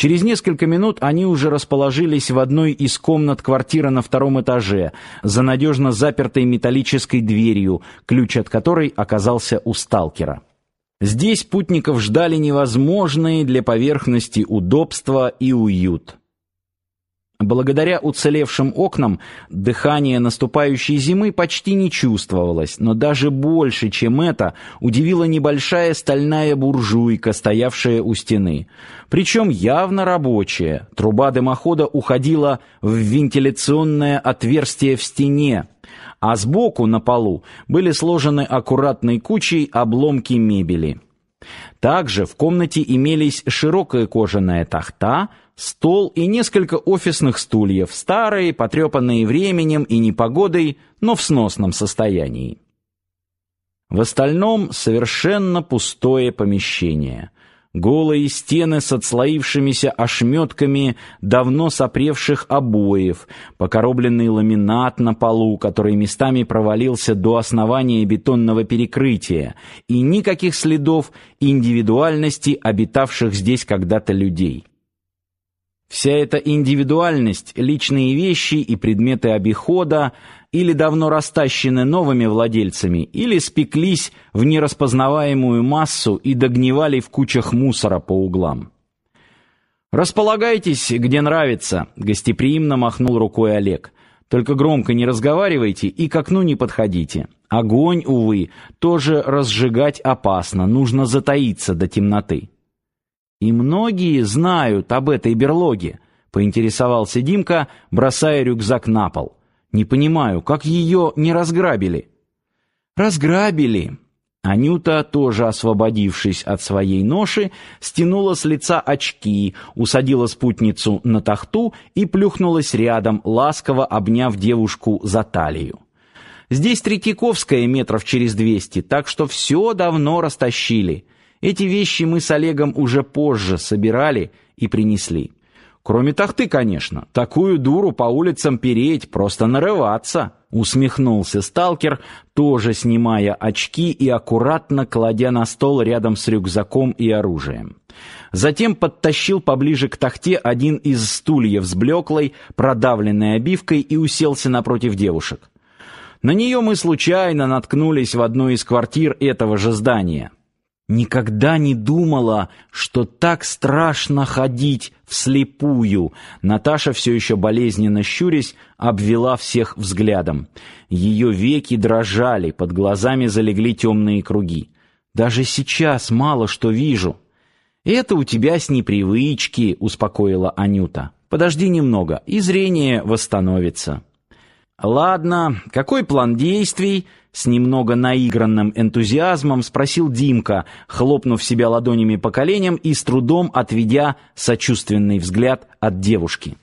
Через несколько минут они уже расположились в одной из комнат квартиры на втором этаже, за надежно запертой металлической дверью, ключ от которой оказался у сталкера. Здесь путников ждали невозможные для поверхности удобства и уют. Благодаря уцелевшим окнам дыхание наступающей зимы почти не чувствовалось, но даже больше, чем это, удивила небольшая стальная буржуйка, стоявшая у стены. Причем явно рабочая. Труба дымохода уходила в вентиляционное отверстие в стене, а сбоку на полу были сложены аккуратной кучей обломки мебели. Также в комнате имелись широкая кожаная тахта, стол и несколько офисных стульев, старые, потрепанные временем и непогодой, но в сносном состоянии. В остальном совершенно пустое помещение. Голые стены с отслоившимися ошметками давно сопревших обоев, покоробленный ламинат на полу, который местами провалился до основания бетонного перекрытия, и никаких следов индивидуальности обитавших здесь когда-то людей. Вся эта индивидуальность, личные вещи и предметы обихода или давно растащены новыми владельцами, или спеклись в нераспознаваемую массу и догнивали в кучах мусора по углам. Располагайтесь, где нравится, гостеприимно махнул рукой Олег. Только громко не разговаривайте и к окну не подходите. Огонь, увы, тоже разжигать опасно, нужно затаиться до темноты. И многие знают об этой берлоге, поинтересовался Димка, бросая рюкзак на пол. Не понимаю, как ее не разграбили. Разграбили. Анюта, тоже освободившись от своей ноши, стянула с лица очки, усадила спутницу на тахту и плюхнулась рядом, ласково обняв девушку за талию. Здесь Третьяковская метров через двести, так что все давно растащили. Эти вещи мы с Олегом уже позже собирали и принесли. Кроме тахты, конечно. Такую дуру по улицам переть, просто нарываться, усмехнулся сталкер, тоже снимая очки и аккуратно кладя на стол рядом с рюкзаком и оружием. Затем подтащил поближе к тахте один из стульев с блеклой, продавленной обивкой и уселся напротив девушек. На нее мы случайно наткнулись в одной из квартир этого же здания. Никогда не думала, что так страшно ходить вслепую. Наташа все еще болезненно щурясь обвела всех взглядом. Ее веки дрожали, под глазами залегли темные круги. Даже сейчас мало что вижу. Это у тебя с непривычки, успокоила Анюта. Подожди немного, и зрение восстановится. Ладно, какой план действий? С немного наигранным энтузиазмом спросил Димка, хлопнув себя ладонями по коленям и с трудом отведя сочувственный взгляд от девушки.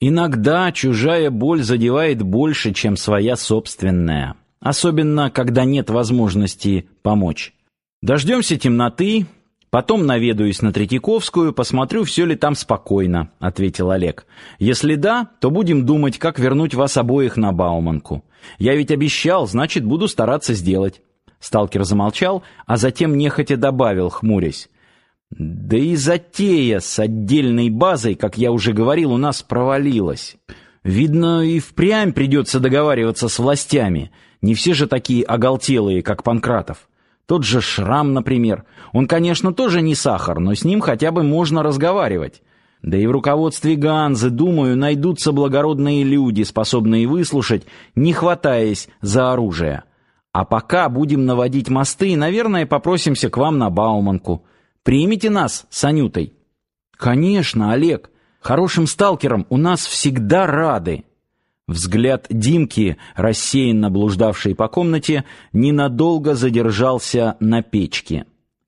Иногда чужая боль задевает больше, чем своя собственная, особенно когда нет возможности помочь. Дождемся темноты, Потом наведаюсь на Третьяковскую, посмотрю, все ли там спокойно, ответил Олег. Если да, то будем думать, как вернуть вас обоих на Бауманку. Я ведь обещал, значит, буду стараться сделать. Сталкер замолчал, а затем нехотя добавил, хмурясь: да и затея с отдельной базой, как я уже говорил, у нас провалилась. Видно, и впрямь придется договариваться с властями. Не все же такие оголтелые, как Панкратов. Тот же Шрам, например. Он, конечно, тоже не сахар, но с ним хотя бы можно разговаривать. Да и в руководстве Ганзы, думаю, найдутся благородные люди, способные выслушать, не хватаясь за оружие. А пока будем наводить мосты наверное, попросимся к вам на Бауманку. Примите нас с Анютой. Конечно, Олег. Хорошим сталкерам у нас всегда рады. Взгляд Димки, рассеянно блуждавший по комнате, ненадолго задержался на печке.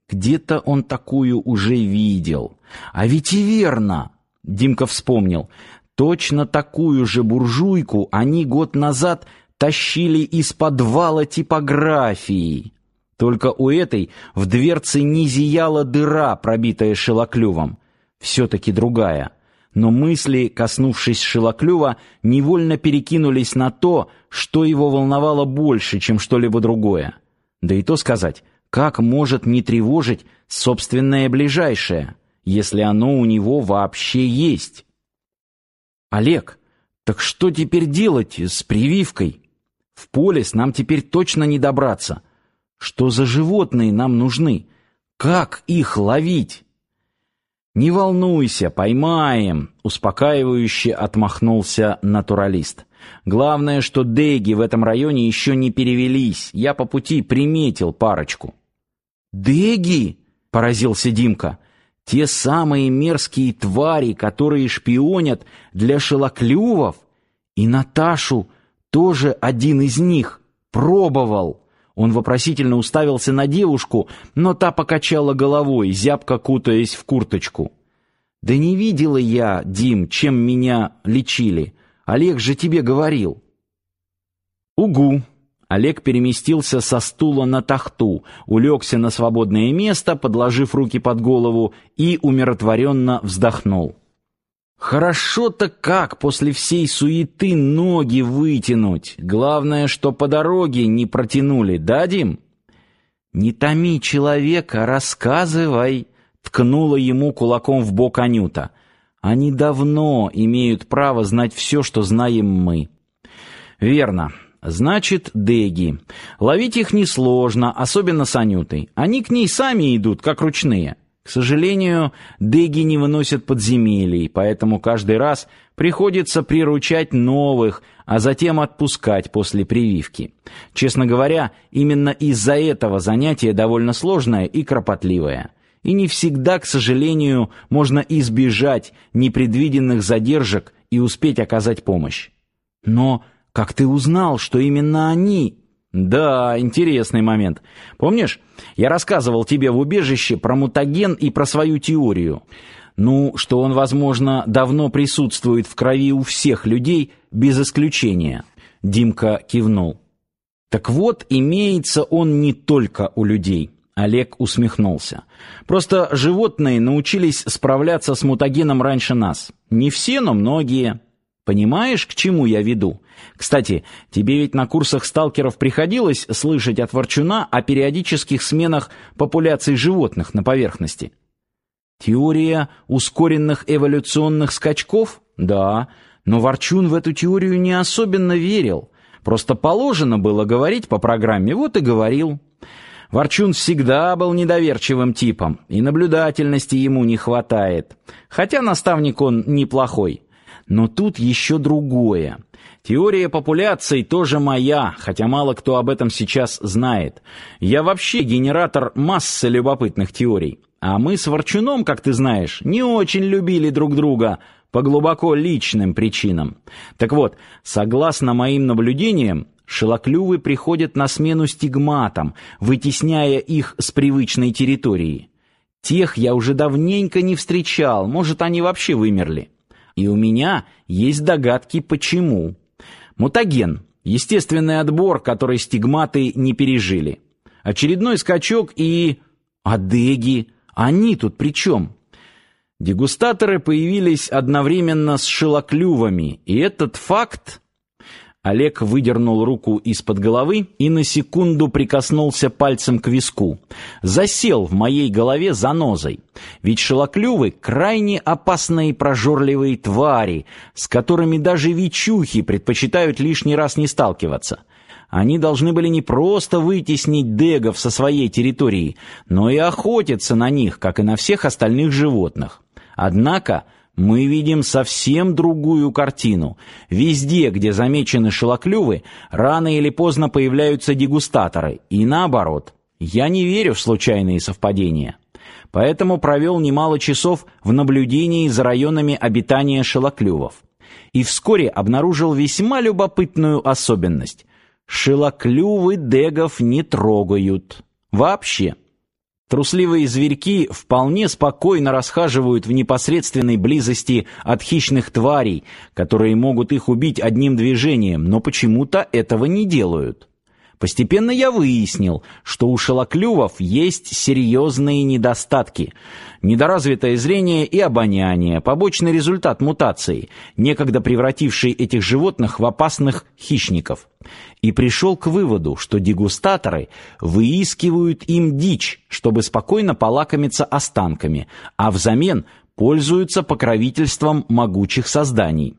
Где-то он такую уже видел. А ведь и верно. Димка вспомнил. Точно такую же буржуйку они год назад тащили из подвала типографии. Только у этой в дверце не зияла дыра, пробитая шелоклювом. все таки другая но мысли, коснувшись Шилоклюва, невольно перекинулись на то, что его волновало больше, чем что-либо другое. Да и то сказать, как может не тревожить собственное ближайшее? если оно у него вообще есть. Олег, так что теперь делать с прививкой? В полис нам теперь точно не добраться. Что за животные нам нужны? Как их ловить? Не волнуйся, поймаем, успокаивающе отмахнулся натуралист. Главное, что деги в этом районе еще не перевелись. Я по пути приметил парочку. Деги? поразился Димка. Те самые мерзкие твари, которые шпионят для шелоклювов, и Наташу тоже один из них пробовал. Он вопросительно уставился на девушку, но та покачала головой, зябко кутаясь в курточку. Да не видела я, Дим, чем меня лечили. Олег же тебе говорил. Угу. Олег переместился со стула на тахту, улегся на свободное место, подложив руки под голову и умиротворенно вздохнул. Хорошо-то как после всей суеты ноги вытянуть. Главное, что по дороге не протянули, дадим? Не томи человека, рассказывай, ткнула ему кулаком в бок Анюта. Они давно имеют право знать все, что знаем мы. Верно. Значит, деги. Ловить их несложно, особенно с Анютой. Они к ней сами идут, как ручные. К сожалению, деги не выносят подземелий, поэтому каждый раз приходится приручать новых, а затем отпускать после прививки. Честно говоря, именно из-за этого занятие довольно сложное и кропотливое. И не всегда, к сожалению, можно избежать непредвиденных задержек и успеть оказать помощь. Но как ты узнал, что именно они да, интересный момент. Помнишь, я рассказывал тебе в убежище про мутаген и про свою теорию. Ну, что он, возможно, давно присутствует в крови у всех людей без исключения. Димка кивнул. Так вот, имеется он не только у людей. Олег усмехнулся. Просто животные научились справляться с мутагеном раньше нас. Не все, но многие. Понимаешь, к чему я веду? Кстати, тебе ведь на курсах сталкеров приходилось слышать от Ворчуна о периодических сменах популяций животных на поверхности. Теория ускоренных эволюционных скачков? Да, но Ворчун в эту теорию не особенно верил. Просто положено было говорить по программе, вот и говорил. Ворчун всегда был недоверчивым типом, и наблюдательности ему не хватает. Хотя наставник он неплохой. Но тут еще другое. Теория популяций тоже моя, хотя мало кто об этом сейчас знает. Я вообще генератор массы любопытных теорий. А мы с Ворчуном, как ты знаешь, не очень любили друг друга по глубоко личным причинам. Так вот, согласно моим наблюдениям, шелоклювы приходят на смену стигматам, вытесняя их с привычной территории. Тех я уже давненько не встречал, может, они вообще вымерли. И у меня есть догадки почему. Мутаген естественный отбор, который стигматы не пережили. Очередной скачок и адеги, они тут при чем? Дегустаторы появились одновременно с шелоклювами, и этот факт Олег выдернул руку из-под головы и на секунду прикоснулся пальцем к виску. Засел в моей голове занозой. Ведь шелоклювы крайне опасные прожорливые твари, с которыми даже вичухи предпочитают лишний раз не сталкиваться. Они должны были не просто вытеснить дегов со своей территории, но и охотиться на них, как и на всех остальных животных. Однако мы видим совсем другую картину. Везде, где замечены шелоклювы, рано или поздно появляются дегустаторы, и наоборот. Я не верю в случайные совпадения. Поэтому провел немало часов в наблюдении за районами обитания шелоклювов. И вскоре обнаружил весьма любопытную особенность. Шелоклювы дегов не трогают. Вообще. Трусливые зверьки вполне спокойно расхаживают в непосредственной близости от хищных тварей, которые могут их убить одним движением, но почему-то этого не делают. Постепенно я выяснил, что у шелоклювов есть серьезные недостатки. Недоразвитое зрение и обоняние, побочный результат мутации, некогда превративший этих животных в опасных хищников. И пришел к выводу, что дегустаторы выискивают им дичь, чтобы спокойно полакомиться останками, а взамен пользуются покровительством могучих созданий.